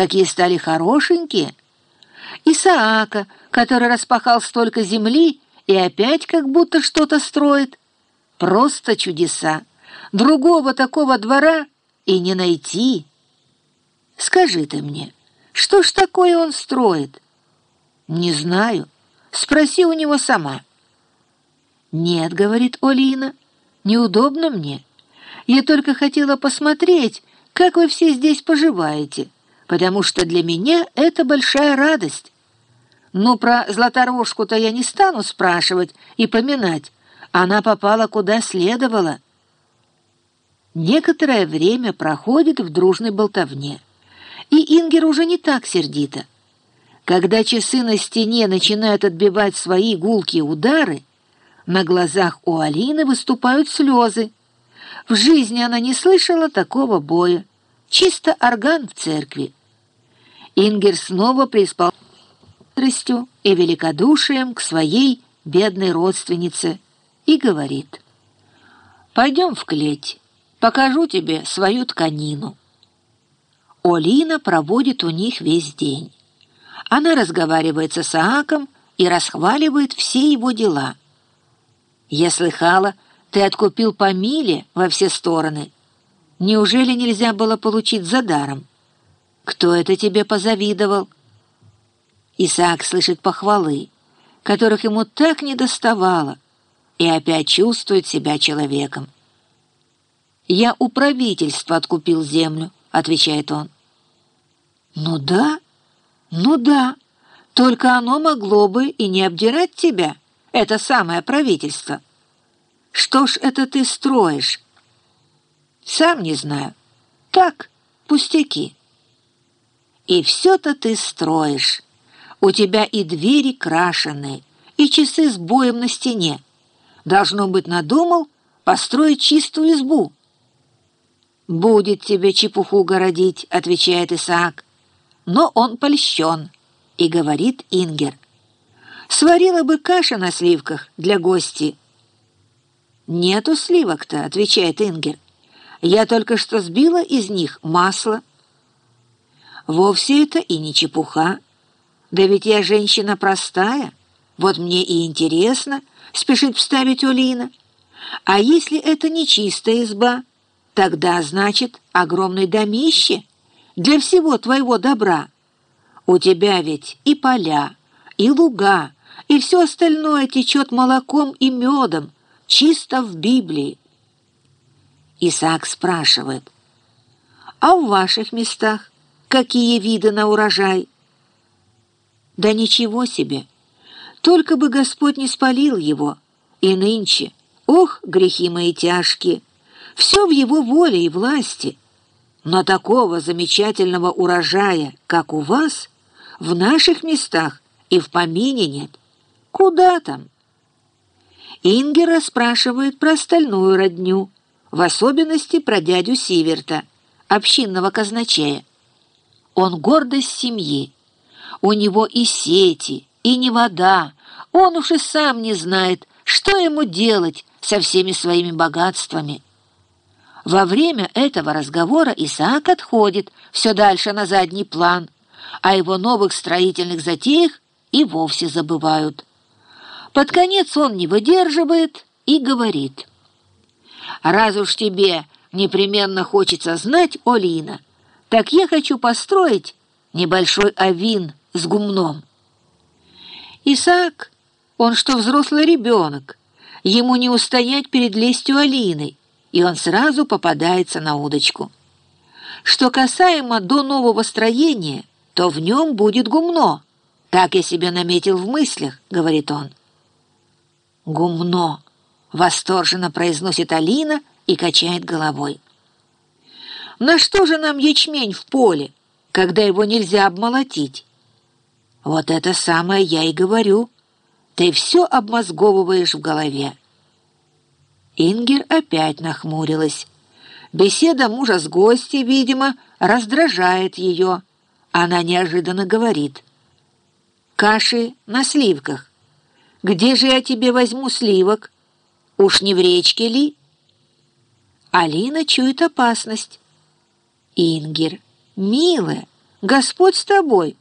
какие стали хорошенькие. Исаака, который распахал столько земли и опять как будто что-то строит. Просто чудеса. Другого такого двора и не найти. Скажи ты мне, что ж такое он строит? Не знаю. Спроси у него сама. Нет, говорит Олина, неудобно мне. Я только хотела посмотреть, как вы все здесь поживаете, потому что для меня это большая радость. Но про Златорожку-то я не стану спрашивать и поминать. Она попала куда следовало. Некоторое время проходит в дружной болтовне, и Ингер уже не так сердито. Когда часы на стене начинают отбивать свои гулкие удары, на глазах у Алины выступают слезы. В жизни она не слышала такого боя. Чисто орган в церкви. Ингер снова преисполнился и великодушием к своей бедной родственнице и говорит, «Пойдем в клеть, покажу тебе свою тканину». Олина проводит у них весь день. Она разговаривает с Исааком и расхваливает все его дела. «Я слыхала, ты откупил по миле во все стороны. Неужели нельзя было получить за даром? Кто это тебе позавидовал?» Исаак слышит похвалы, которых ему так не доставало, и опять чувствует себя человеком. «Я у правительства откупил землю», — отвечает он. «Ну да, ну да, только оно могло бы и не обдирать тебя, это самое правительство». Что ж это ты строишь? Сам не знаю. Так, пустяки. И все-то ты строишь. У тебя и двери крашеные, и часы с боем на стене. Должно быть, надумал построить чистую избу. «Будет тебе чепуху городить», — отвечает Исаак. Но он польщен, и говорит Ингер. «Сварила бы каша на сливках для гостей, «Нету сливок-то», — отвечает Ингер. «Я только что сбила из них масло». «Вовсе это и не чепуха. Да ведь я женщина простая. Вот мне и интересно», — спешит вставить Улина. «А если это не чистая изба, тогда, значит, огромное домище для всего твоего добра. У тебя ведь и поля, и луга, и все остальное течет молоком и медом, чисто в Библии. Исаак спрашивает, «А в ваших местах какие виды на урожай?» «Да ничего себе! Только бы Господь не спалил его, и нынче, ох, грехи мои тяжкие, все в его воле и власти. Но такого замечательного урожая, как у вас, в наших местах и в помине нет. Куда там?» Ингера спрашивает про остальную родню, в особенности про дядю Сиверта, общинного казначея. Он гордость семьи. У него и сети, и не вода. Он уж и сам не знает, что ему делать со всеми своими богатствами. Во время этого разговора Исаак отходит все дальше на задний план, а его новых строительных затеях и вовсе забывают. Под конец он не выдерживает и говорит. «Раз уж тебе непременно хочется знать, Олина, так я хочу построить небольшой авин с гумном». Исаак, он что, взрослый ребенок, ему не устоять перед лестью Алины, и он сразу попадается на удочку. Что касаемо до нового строения, то в нем будет гумно. Так я себе наметил в мыслях, говорит он. «Гумно!» — восторженно произносит Алина и качает головой. «На что же нам ячмень в поле, когда его нельзя обмолотить?» «Вот это самое я и говорю. Ты все обмозговываешь в голове». Ингер опять нахмурилась. Беседа мужа с гостей, видимо, раздражает ее. Она неожиданно говорит. «Каши на сливках. Где же я тебе возьму сливок? Уж не в речке ли? Алина чует опасность. Ингер, милая, Господь с тобой!»